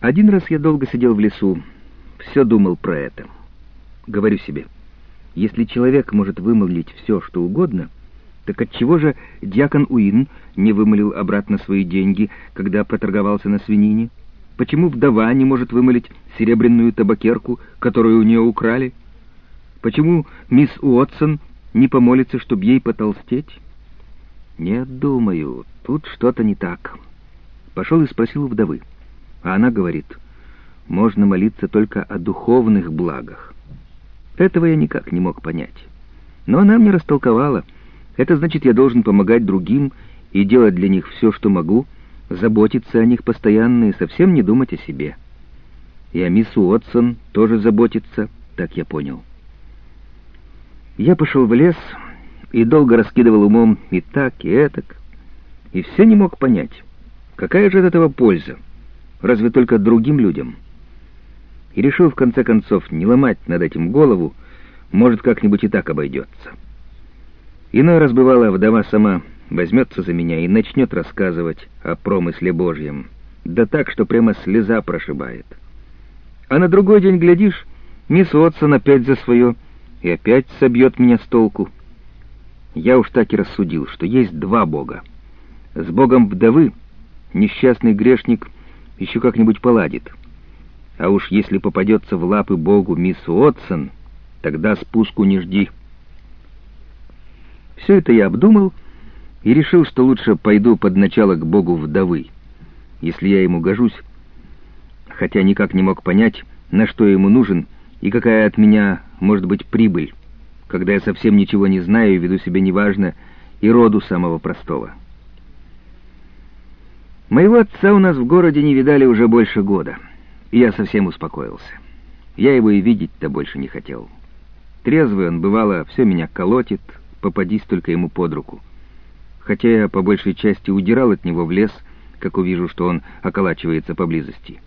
Один раз я долго сидел в лесу, все думал про это. Говорю себе, если человек может вымолвить все, что угодно, так отчего же дьякон Уин не вымолил обратно свои деньги, когда проторговался на свинине? Почему вдова не может вымолить серебряную табакерку, которую у нее украли? Почему мисс Уотсон не помолится, чтобы ей потолстеть? Нет, думаю, тут что-то не так. Пошел и спросил у вдовы. А она говорит, можно молиться только о духовных благах. Этого я никак не мог понять. Но она мне растолковала. Это значит, я должен помогать другим и делать для них все, что могу, заботиться о них постоянно и совсем не думать о себе. И о мисс Уотсон тоже заботиться, так я понял. Я пошел в лес и долго раскидывал умом и так, и этак, и все не мог понять, какая же от этого польза, разве только другим людям. И решил в конце концов не ломать над этим голову, может, как-нибудь и так обойдется. Иной раз бывало, вдова сама возьмется за меня и начнет рассказывать о промысле Божьем, да так, что прямо слеза прошибает. А на другой день, глядишь, мисс Отсон опять за свое и опять собьет меня с толку. Я уж так и рассудил, что есть два бога. С богом вдовы несчастный грешник еще как-нибудь поладит. А уж если попадется в лапы богу мисс Уотсон, тогда спуску не жди. Все это я обдумал и решил, что лучше пойду под начало к богу вдовы, если я ему гожусь, хотя никак не мог понять, на что ему нужен и какая от меня может быть прибыль когда я совсем ничего не знаю и веду себя неважно, и роду самого простого. Моего отца у нас в городе не видали уже больше года, я совсем успокоился. Я его и видеть-то больше не хотел. Трезвый он, бывало, все меня колотит, попадись только ему под руку. Хотя я по большей части удирал от него в лес, как увижу, что он околачивается поблизости.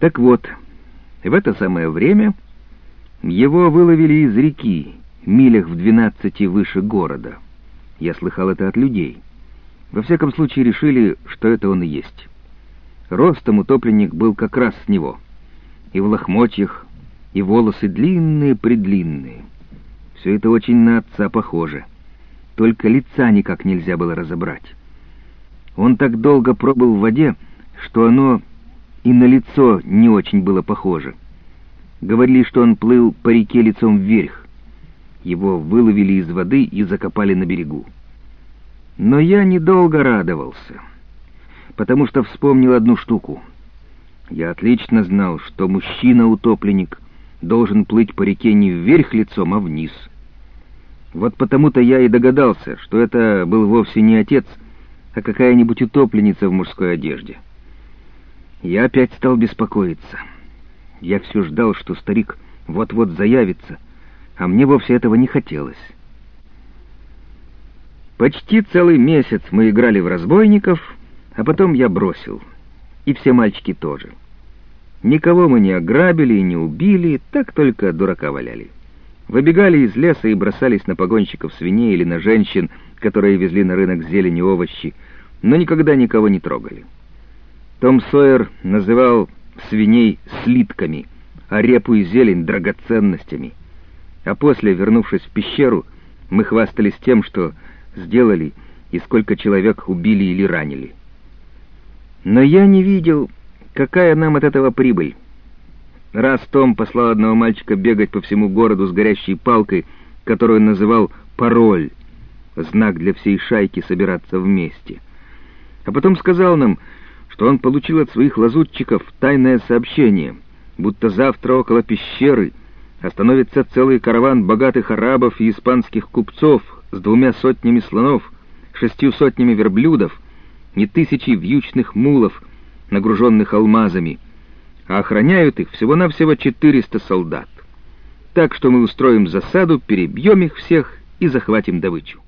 Так вот, в это самое время его выловили из реки, милях в двенадцати выше города. Я слыхал это от людей. Во всяком случае решили, что это он и есть. Ростом утопленник был как раз с него. И в лохмотьях, и волосы длинные-предлинные. Все это очень на отца похоже. Только лица никак нельзя было разобрать. Он так долго пробыл в воде, что оно и на лицо не очень было похоже. Говорили, что он плыл по реке лицом вверх. Его выловили из воды и закопали на берегу. Но я недолго радовался, потому что вспомнил одну штуку. Я отлично знал, что мужчина-утопленник должен плыть по реке не вверх лицом, а вниз. Вот потому-то я и догадался, что это был вовсе не отец, а какая-нибудь утопленница в мужской одежде. Я опять стал беспокоиться. Я все ждал, что старик вот-вот заявится, а мне вовсе этого не хотелось. Почти целый месяц мы играли в разбойников, а потом я бросил. И все мальчики тоже. Никого мы не ограбили и не убили, так только дурака валяли. Выбегали из леса и бросались на погонщиков свиней или на женщин, которые везли на рынок зелень и овощи, но никогда никого не трогали. Том Сойер называл свиней слитками, а репу и зелень драгоценностями. А после, вернувшись в пещеру, мы хвастались тем, что сделали и сколько человек убили или ранили. Но я не видел, какая нам от этого прибыль. Раз Том послал одного мальчика бегать по всему городу с горящей палкой, которую он называл «пароль», знак для всей шайки собираться вместе. А потом сказал нам, что он получил от своих лазутчиков тайное сообщение, будто завтра около пещеры остановится целый караван богатых арабов и испанских купцов с двумя сотнями слонов, шестью сотнями верблюдов и тысячей вьючных мулов, нагруженных алмазами, а охраняют их всего-навсего четыреста солдат. Так что мы устроим засаду, перебьем их всех и захватим добычу.